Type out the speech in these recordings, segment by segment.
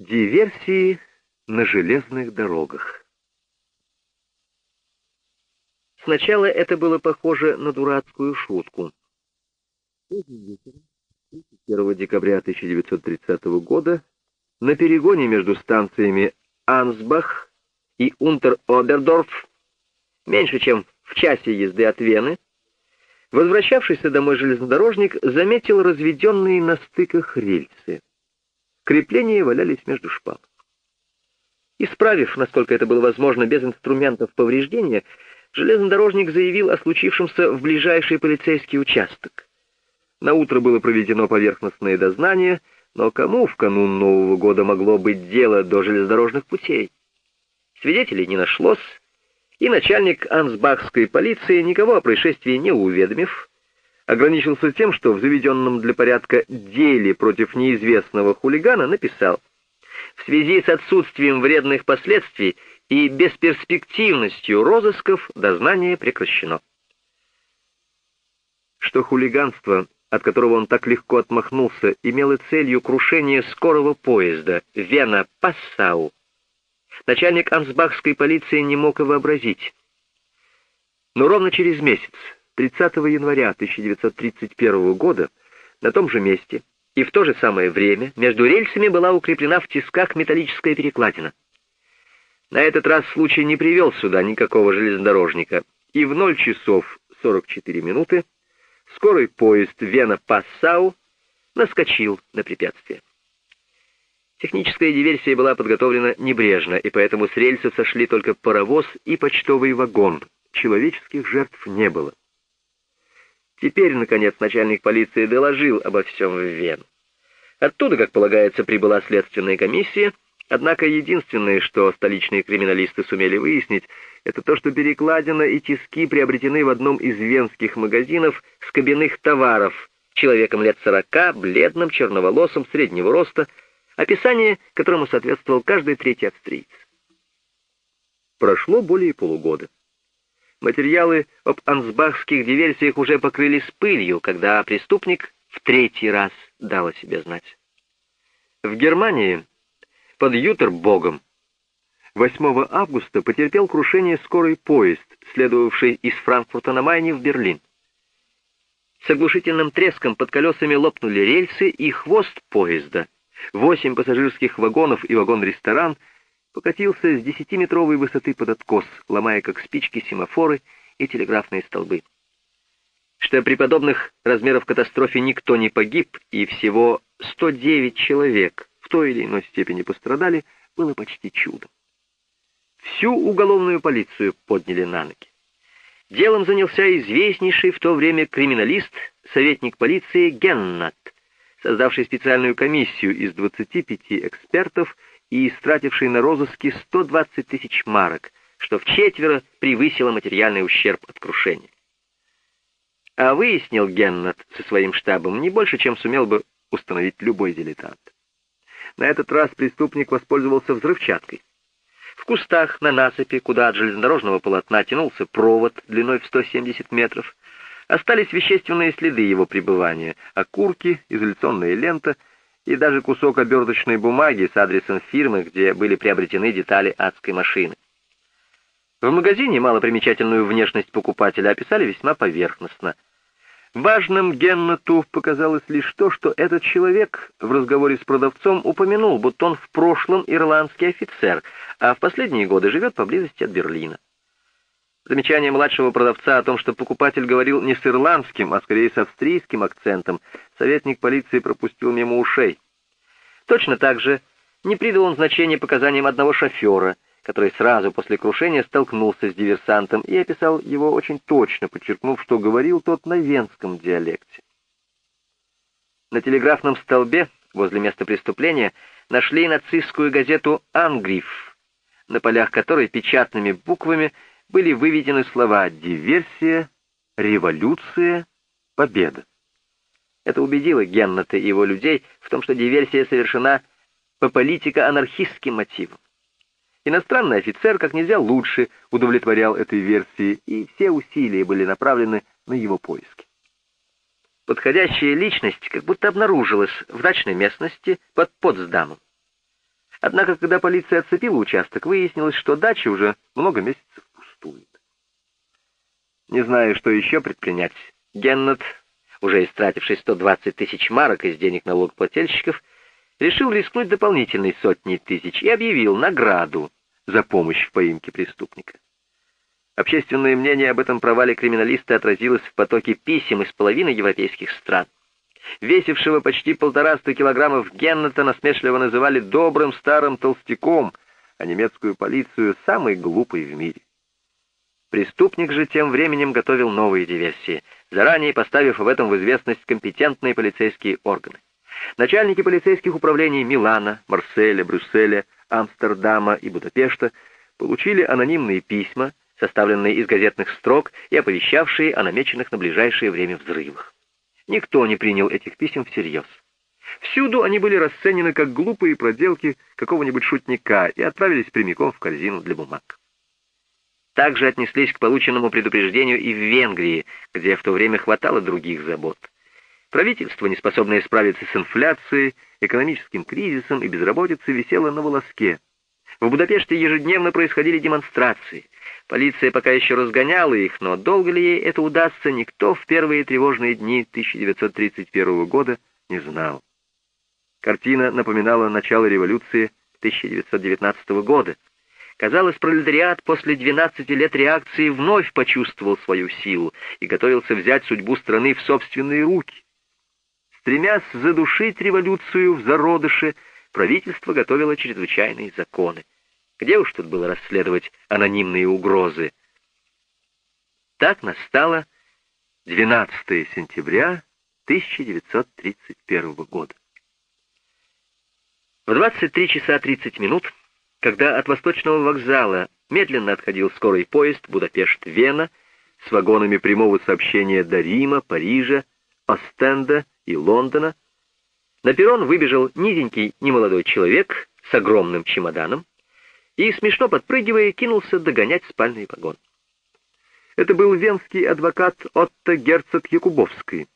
Диверсии на железных дорогах. Сначала это было похоже на дурацкую шутку. 1 декабря 1930 года на перегоне между станциями Ансбах и Унтер-Обердорф, меньше чем в часе езды от Вены, возвращавшийся домой железнодорожник заметил разведенные на стыках рельсы. Крепления валялись между шпал. Исправив, насколько это было возможно, без инструментов повреждения, железнодорожник заявил о случившемся в ближайший полицейский участок. На утро было проведено поверхностное дознание, но кому в канун Нового года могло быть дело до железнодорожных путей? Свидетелей не нашлось, и начальник Ансбахской полиции, никого о происшествии не уведомив, ограничился тем, что в заведенном для порядка деле против неизвестного хулигана написал «В связи с отсутствием вредных последствий и бесперспективностью розысков дознание прекращено». Что хулиганство, от которого он так легко отмахнулся, имело целью крушение скорого поезда Вена-Пассау, начальник Ансбахской полиции не мог и вообразить. Но ровно через месяц, 30 января 1931 года на том же месте и в то же самое время между рельсами была укреплена в тисках металлическая перекладина. На этот раз случай не привел сюда никакого железнодорожника, и в 0 часов 44 минуты скорый поезд Вена-Пассау наскочил на препятствие. Техническая диверсия была подготовлена небрежно, и поэтому с рельсов сошли только паровоз и почтовый вагон. Человеческих жертв не было. Теперь, наконец, начальник полиции доложил обо всем в Вену. Оттуда, как полагается, прибыла следственная комиссия, однако единственное, что столичные криминалисты сумели выяснить, это то, что перекладина и тиски приобретены в одном из венских магазинов с кабинных товаров, человеком лет сорока, бледным, черноволосым, среднего роста, описание которому соответствовал каждый третий австриец. Прошло более полугода. Материалы об ансбахских диверсиях уже покрылись пылью, когда преступник в третий раз дал о себе знать. В Германии под Ютербогом 8 августа потерпел крушение скорый поезд, следовавший из Франкфурта на Майне в Берлин. С оглушительным треском под колесами лопнули рельсы и хвост поезда. Восемь пассажирских вагонов и вагон-ресторан — покатился с десятиметровой высоты под откос, ломая как спички семафоры и телеграфные столбы. Что при подобных размеров катастрофе никто не погиб, и всего 109 человек в той или иной степени пострадали, было почти чудом. Всю уголовную полицию подняли на ноги. Делом занялся известнейший в то время криминалист, советник полиции Геннат, создавший специальную комиссию из 25 экспертов и истративший на розыски 120 тысяч марок, что в четверо превысило материальный ущерб от крушения. А выяснил Геннат со своим штабом не больше, чем сумел бы установить любой дилетант. На этот раз преступник воспользовался взрывчаткой. В кустах на насыпи, куда от железнодорожного полотна тянулся провод длиной в 170 метров, остались вещественные следы его пребывания, окурки, изоляционная лента — и даже кусок оберточной бумаги с адресом фирмы, где были приобретены детали адской машины. В магазине малопримечательную внешность покупателя описали весьма поверхностно. Важным Геннету показалось лишь то, что этот человек в разговоре с продавцом упомянул, будто он в прошлом ирландский офицер, а в последние годы живет поблизости от Берлина. Замечание младшего продавца о том, что покупатель говорил не с ирландским, а скорее с австрийским акцентом, советник полиции пропустил мимо ушей. Точно так же не придал он значения показаниям одного шофера, который сразу после крушения столкнулся с диверсантом и описал его очень точно, подчеркнув, что говорил тот на венском диалекте. На телеграфном столбе возле места преступления нашли нацистскую газету «Ангриф», на полях которой печатными буквами были выведены слова «диверсия», «революция», «победа». Это убедило Генната и его людей в том, что диверсия совершена по политико-анархистским мотивам. Иностранный офицер как нельзя лучше удовлетворял этой версии, и все усилия были направлены на его поиски. Подходящая личность как будто обнаружилась в дачной местности под Потсдамом. Однако, когда полиция отцепила участок, выяснилось, что дача уже много месяцев пустует. Не знаю, что еще предпринять. Геннет, уже истративший 120 тысяч марок из денег налогоплательщиков, решил рискнуть дополнительной сотней тысяч и объявил награду за помощь в поимке преступника. Общественное мнение об этом провале криминалиста отразилось в потоке писем из половины европейских стран. Весившего почти полтораста килограммов Геннета насмешливо называли добрым старым толстяком, а немецкую полицию — самой глупой в мире. Преступник же тем временем готовил новые диверсии, заранее поставив в этом в известность компетентные полицейские органы. Начальники полицейских управлений Милана, Марселя, Брюсселя, Амстердама и Будапешта получили анонимные письма, составленные из газетных строк и оповещавшие о намеченных на ближайшее время взрывах. Никто не принял этих писем всерьез. Всюду они были расценены как глупые проделки какого-нибудь шутника и отправились прямиком в корзину для бумаг. Также отнеслись к полученному предупреждению и в Венгрии, где в то время хватало других забот. Правительство, неспособное справиться с инфляцией, экономическим кризисом и безработицей, висело на волоске. В Будапеште ежедневно происходили демонстрации. Полиция пока еще разгоняла их, но долго ли ей это удастся, никто в первые тревожные дни 1931 года не знал. Картина напоминала начало революции 1919 года. Казалось, пролетариат после 12 лет реакции вновь почувствовал свою силу и готовился взять судьбу страны в собственные руки. Стремясь задушить революцию в зародыше, правительство готовило чрезвычайные законы. Где уж тут было расследовать анонимные угрозы? Так настало 12 сентября 1931 года. В 23 часа 30 минут, когда от Восточного вокзала медленно отходил скорый поезд Будапешт-Вена с вагонами прямого сообщения до Рима, Парижа, Остенда и Лондона, на перрон выбежал низенький немолодой человек с огромным чемоданом, и, смешно подпрыгивая, кинулся догонять спальный вагон. Это был венский адвокат Отто Герцог Якубовский.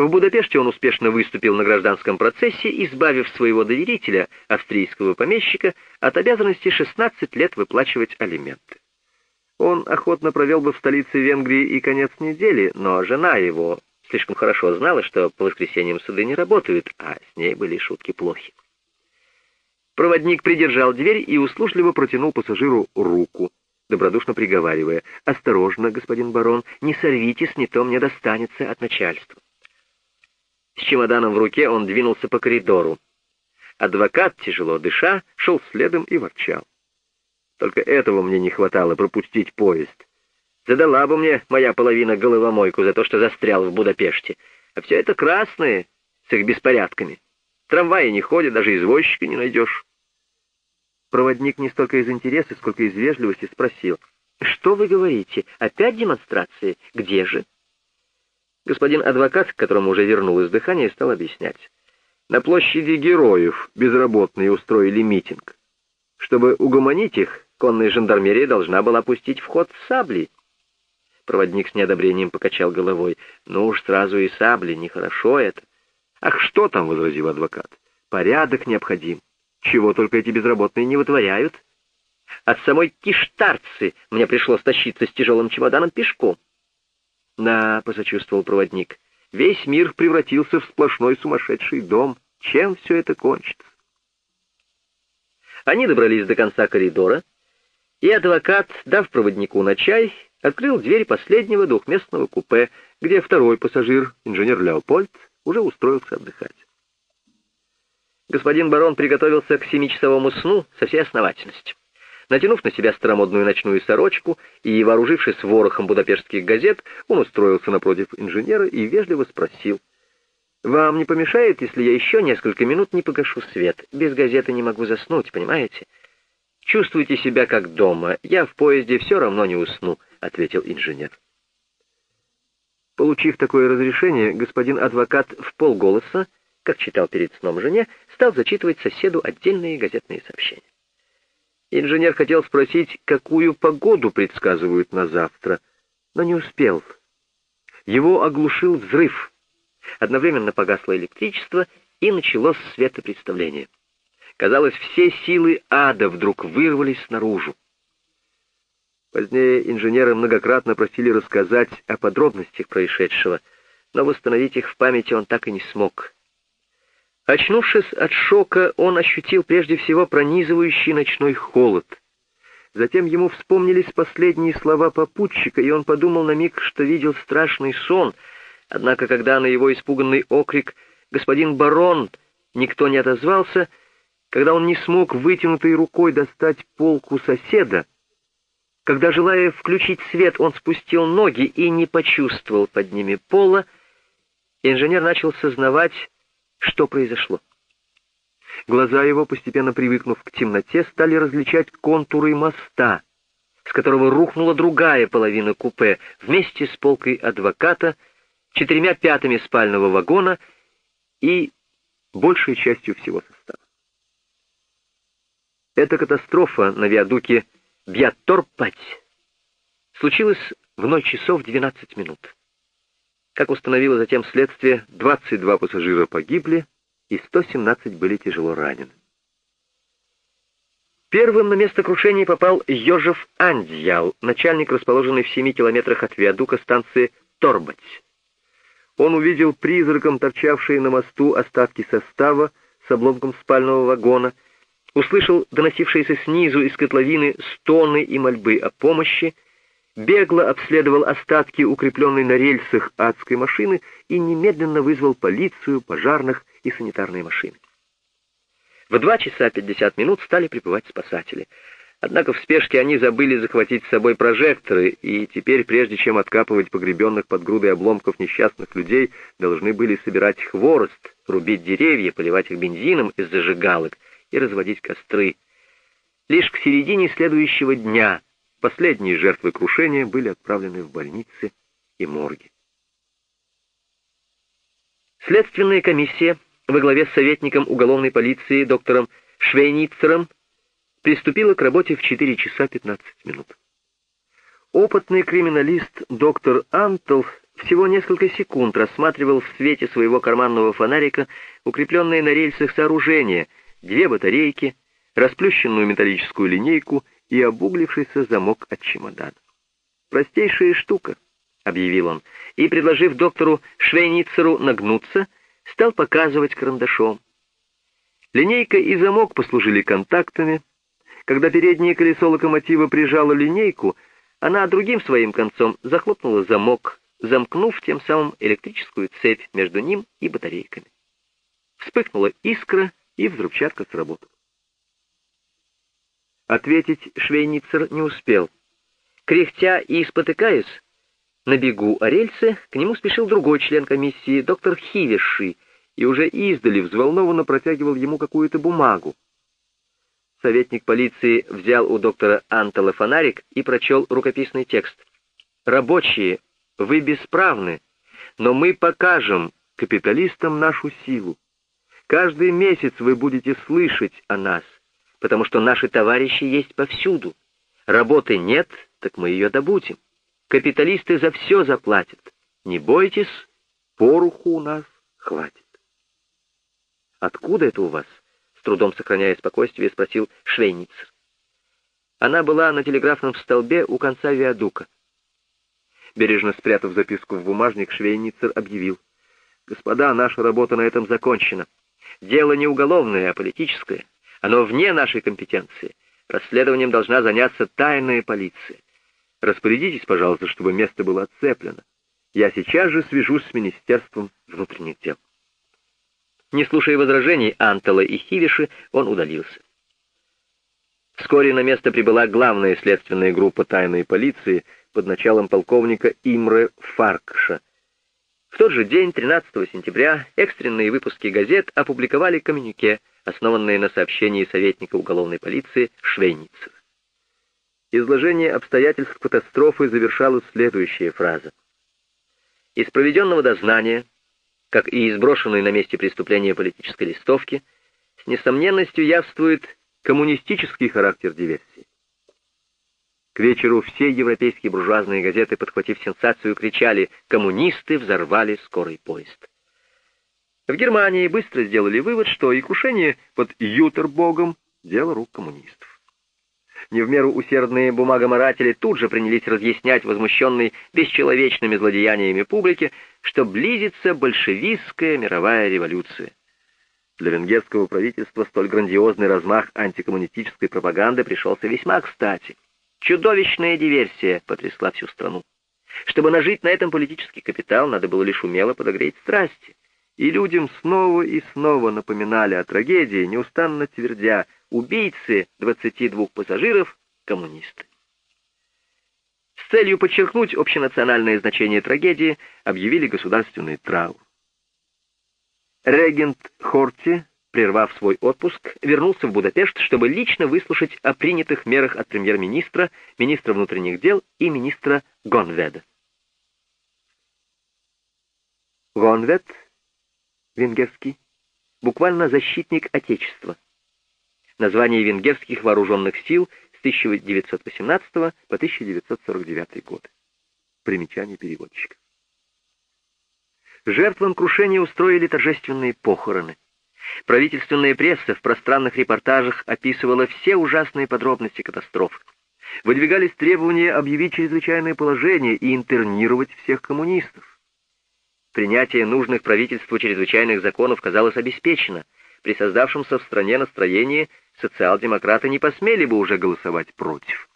В Будапеште он успешно выступил на гражданском процессе, избавив своего доверителя, австрийского помещика, от обязанности 16 лет выплачивать алименты. Он охотно провел бы в столице Венгрии и конец недели, но жена его слишком хорошо знала, что по воскресеньям суды не работают, а с ней были шутки плохи. Проводник придержал дверь и услужливо протянул пассажиру руку, добродушно приговаривая, «Осторожно, господин барон, не сорвитесь, не то мне достанется от начальства». С чемоданом в руке он двинулся по коридору. Адвокат, тяжело дыша, шел следом и ворчал. Только этого мне не хватало пропустить поезд. Задала бы мне моя половина головомойку за то, что застрял в Будапеште. А все это красные, с их беспорядками. Трамваи не ходят, даже извозчика не найдешь. Проводник не столько из интереса, сколько из вежливости спросил. «Что вы говорите? Опять демонстрации? Где же?» Господин адвокат, которому уже вернулось дыхание, стал объяснять. На площади героев безработные устроили митинг. Чтобы угомонить их, конная жандармерия должна была пустить в ход сабли. Проводник с неодобрением покачал головой. «Ну уж сразу и сабли, нехорошо это». «Ах, что там?» — возразил адвокат. «Порядок необходим. Чего только эти безработные не вытворяют. От самой Киштарцы мне пришлось тащиться с тяжелым чемоданом пешком. «Да», — посочувствовал проводник, — «весь мир превратился в сплошной сумасшедший дом. Чем все это кончится?» Они добрались до конца коридора, и адвокат, дав проводнику на чай, открыл дверь последнего двухместного купе, где второй пассажир, инженер Леопольд, уже устроился отдыхать. Господин барон приготовился к семичасовому сну со всей основательностью. Натянув на себя старомодную ночную сорочку и вооружившись ворохом будапештских газет, он устроился напротив инженера и вежливо спросил. «Вам не помешает, если я еще несколько минут не погашу свет? Без газеты не могу заснуть, понимаете?» «Чувствуйте себя как дома. Я в поезде все равно не усну», — ответил инженер. Получив такое разрешение, господин адвокат в полголоса как читал перед сном жене, стал зачитывать соседу отдельные газетные сообщения. Инженер хотел спросить, какую погоду предсказывают на завтра, но не успел. Его оглушил взрыв. Одновременно погасло электричество, и началось светопредставление. Казалось, все силы ада вдруг вырвались наружу. Позднее инженеры многократно просили рассказать о подробностях происшедшего, но восстановить их в памяти он так и не смог. Очнувшись от шока, он ощутил прежде всего пронизывающий ночной холод. Затем ему вспомнились последние слова попутчика, и он подумал на миг, что видел страшный сон, однако когда на его испуганный окрик «Господин барон!» никто не отозвался, когда он не смог вытянутой рукой достать полку соседа, когда, желая включить свет, он спустил ноги и не почувствовал под ними пола, инженер начал сознавать, что произошло. Глаза его, постепенно привыкнув к темноте, стали различать контуры моста, с которого рухнула другая половина купе вместе с полкой адвоката, четырьмя пятами спального вагона и большей частью всего состава. Эта катастрофа на виадуке Бьяторпать случилась в 0 часов 12 минут. Как установило затем следствие, 22 пассажира погибли и 117 были тяжело ранены. Первым на место крушения попал Йожев Андьял, начальник, расположенный в 7 километрах от виадука станции Торбать. Он увидел призраком торчавшие на мосту остатки состава с обломком спального вагона, услышал доносившиеся снизу из котловины стоны и мольбы о помощи, бегло обследовал остатки укрепленной на рельсах адской машины и немедленно вызвал полицию, пожарных и санитарные машины. В два часа пятьдесят минут стали прибывать спасатели. Однако в спешке они забыли захватить с собой прожекторы, и теперь, прежде чем откапывать погребенных под грудой обломков несчастных людей, должны были собирать хворост, рубить деревья, поливать их бензином из зажигалок и разводить костры. Лишь к середине следующего дня Последние жертвы крушения были отправлены в больницы и морги. Следственная комиссия во главе с советником уголовной полиции доктором Швейницером приступила к работе в 4 часа 15 минут. Опытный криминалист доктор Антл всего несколько секунд рассматривал в свете своего карманного фонарика укрепленные на рельсах сооружения, две батарейки, расплющенную металлическую линейку и обуглившийся замок от чемодана. «Простейшая штука», — объявил он, и, предложив доктору Швейницеру нагнуться, стал показывать карандашом. Линейка и замок послужили контактами. Когда переднее колесо локомотива прижало линейку, она другим своим концом захлопнула замок, замкнув тем самым электрическую цепь между ним и батарейками. Вспыхнула искра, и взрывчатка сработала. Ответить Швейницер не успел. Кряхтя и спотыкаясь, на бегу о рельсы к нему спешил другой член комиссии, доктор Хивиши, и уже издали взволнованно протягивал ему какую-то бумагу. Советник полиции взял у доктора Антала фонарик и прочел рукописный текст. «Рабочие, вы бесправны, но мы покажем капиталистам нашу силу. Каждый месяц вы будете слышать о нас потому что наши товарищи есть повсюду. Работы нет, так мы ее добудем. Капиталисты за все заплатят. Не бойтесь, поруху у нас хватит. «Откуда это у вас?» — с трудом сохраняя спокойствие, спросил Швейницер. Она была на телеграфном столбе у конца виадука. Бережно спрятав записку в бумажник, Швейницер объявил. «Господа, наша работа на этом закончена. Дело не уголовное, а политическое. Оно вне нашей компетенции. Расследованием должна заняться тайная полиция. Распорядитесь, пожалуйста, чтобы место было отцеплено. Я сейчас же свяжусь с Министерством внутренних дел. Не слушая возражений Антала и Хивиши, он удалился. Вскоре на место прибыла главная следственная группа тайной полиции под началом полковника Имры Фаркша. В тот же день, 13 сентября, экстренные выпуски газет опубликовали коммюнике основанные на сообщении советника уголовной полиции Швейницера. Изложение обстоятельств катастрофы завершалась следующая фраза. Из проведенного дознания, как и из брошенной на месте преступления политической листовки, с несомненностью явствует коммунистический характер диверсии. К вечеру все европейские буржуазные газеты, подхватив сенсацию, кричали «Коммунисты взорвали скорый поезд». В Германии быстро сделали вывод, что и крушение под Ютербогом — дело рук коммунистов. Не в меру усердные бумагоморатели тут же принялись разъяснять возмущенной бесчеловечными злодеяниями публике, что близится большевистская мировая революция. Для венгерского правительства столь грандиозный размах антикоммунистической пропаганды пришелся весьма кстати. Чудовищная диверсия потрясла всю страну. Чтобы нажить на этом политический капитал, надо было лишь умело подогреть страсти. И людям снова и снова напоминали о трагедии, неустанно твердя «убийцы 22 пассажиров — коммунисты». С целью подчеркнуть общенациональное значение трагедии объявили государственный траур. Регент Хорти прервав свой отпуск, вернулся в Будапешт, чтобы лично выслушать о принятых мерах от премьер-министра, министра внутренних дел и министра Гонведа. Гонвед, венгерский, буквально защитник Отечества. Название венгерских вооруженных сил с 1918 по 1949 год. Примечание переводчика. Жертвам крушения устроили торжественные похороны. Правительственная пресса в пространных репортажах описывала все ужасные подробности катастрофы. Выдвигались требования объявить чрезвычайное положение и интернировать всех коммунистов. Принятие нужных правительству чрезвычайных законов казалось обеспечено. При создавшемся в стране настроении социал-демократы не посмели бы уже голосовать против.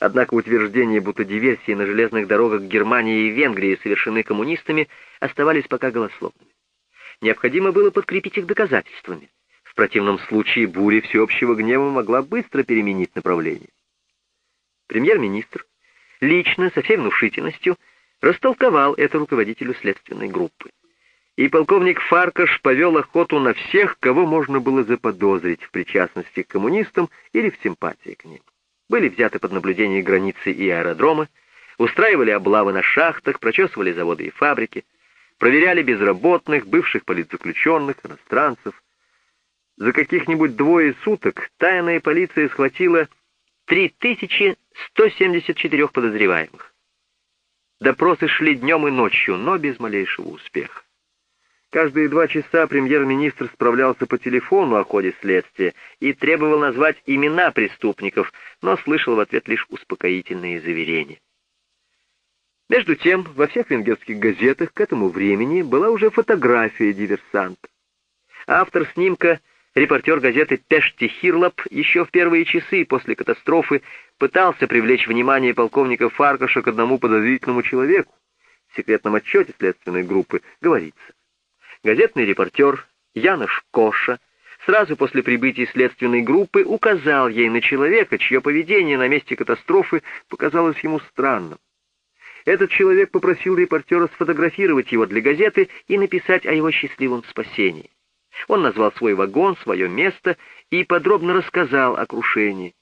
Однако утверждения, будто диверсии на железных дорогах Германии и Венгрии совершены коммунистами, оставались пока голословными необходимо было подкрепить их доказательствами. В противном случае буря всеобщего гнева могла быстро переменить направление. Премьер-министр лично, со всей внушительностью, растолковал это руководителю следственной группы. И полковник Фаркаш повел охоту на всех, кого можно было заподозрить в причастности к коммунистам или в симпатии к ним. Были взяты под наблюдение границы и аэродромы, устраивали облавы на шахтах, прочесывали заводы и фабрики, проверяли безработных, бывших политзаключенных, иностранцев. За каких-нибудь двое суток тайная полиция схватила 3174 подозреваемых. Допросы шли днем и ночью, но без малейшего успеха. Каждые два часа премьер-министр справлялся по телефону о ходе следствия и требовал назвать имена преступников, но слышал в ответ лишь успокоительные заверения. Между тем, во всех венгерских газетах к этому времени была уже фотография диверсанта. Автор снимка, репортер газеты «Пешти Хирлап», еще в первые часы после катастрофы пытался привлечь внимание полковника Фаркаша к одному подозрительному человеку. В секретном отчете следственной группы говорится. Газетный репортер Янош Коша сразу после прибытия следственной группы указал ей на человека, чье поведение на месте катастрофы показалось ему странным. Этот человек попросил репортера сфотографировать его для газеты и написать о его счастливом спасении. Он назвал свой вагон, свое место и подробно рассказал о крушении.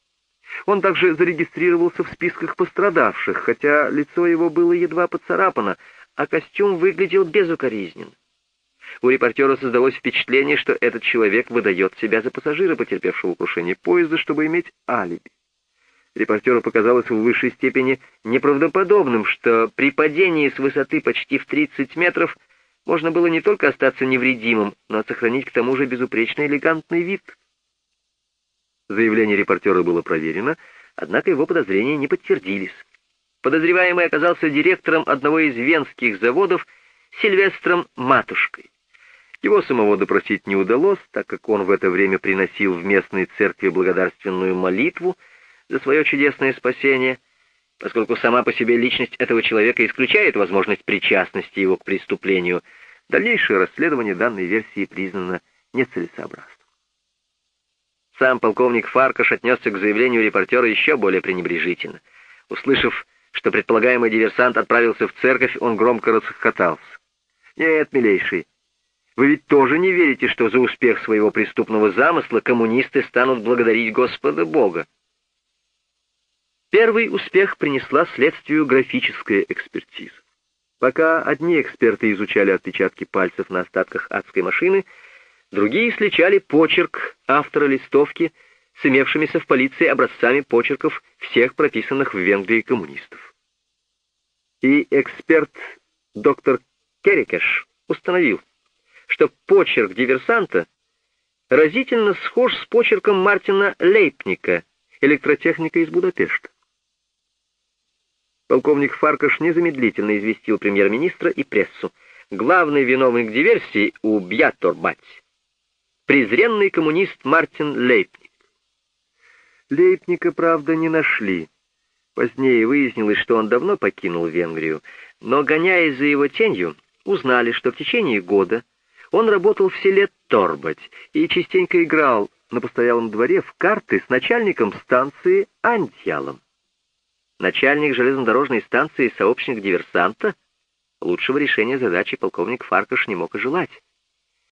Он также зарегистрировался в списках пострадавших, хотя лицо его было едва поцарапано, а костюм выглядел безукоризненно. У репортера создалось впечатление, что этот человек выдает себя за пассажира, потерпевшего крушение поезда, чтобы иметь алиби. Репортеру показалось в высшей степени неправдоподобным, что при падении с высоты почти в 30 метров можно было не только остаться невредимым, но сохранить к тому же безупречно элегантный вид. Заявление репортера было проверено, однако его подозрения не подтвердились. Подозреваемый оказался директором одного из венских заводов Сильвестром Матушкой. Его самого допросить не удалось, так как он в это время приносил в местной церкви благодарственную молитву, за свое чудесное спасение, поскольку сама по себе личность этого человека исключает возможность причастности его к преступлению, дальнейшее расследование данной версии признано нецелесообразным. Сам полковник Фаркаш отнесся к заявлению репортера еще более пренебрежительно. Услышав, что предполагаемый диверсант отправился в церковь, он громко расхохотался. «Нет, милейший, вы ведь тоже не верите, что за успех своего преступного замысла коммунисты станут благодарить Господа Бога?» Первый успех принесла следствию графическая экспертиза. Пока одни эксперты изучали отпечатки пальцев на остатках адской машины, другие сличали почерк автора листовки с имевшимися в полиции образцами почерков всех прописанных в Венгрии коммунистов. И эксперт доктор Керикеш установил, что почерк диверсанта разительно схож с почерком Мартина Лейпника, электротехника из Будапешта. Полковник Фаркаш незамедлительно известил премьер-министра и прессу. Главный виновник диверсии у Бьяторбать — презренный коммунист Мартин Лейпник. Лейпника, правда, не нашли. Позднее выяснилось, что он давно покинул Венгрию, но, гоняясь за его тенью, узнали, что в течение года он работал в селе Торбать и частенько играл на постоялом дворе в карты с начальником станции Антьялом. Начальник железнодорожной станции сообщник диверсанта? Лучшего решения задачи полковник Фаркаш не мог и желать.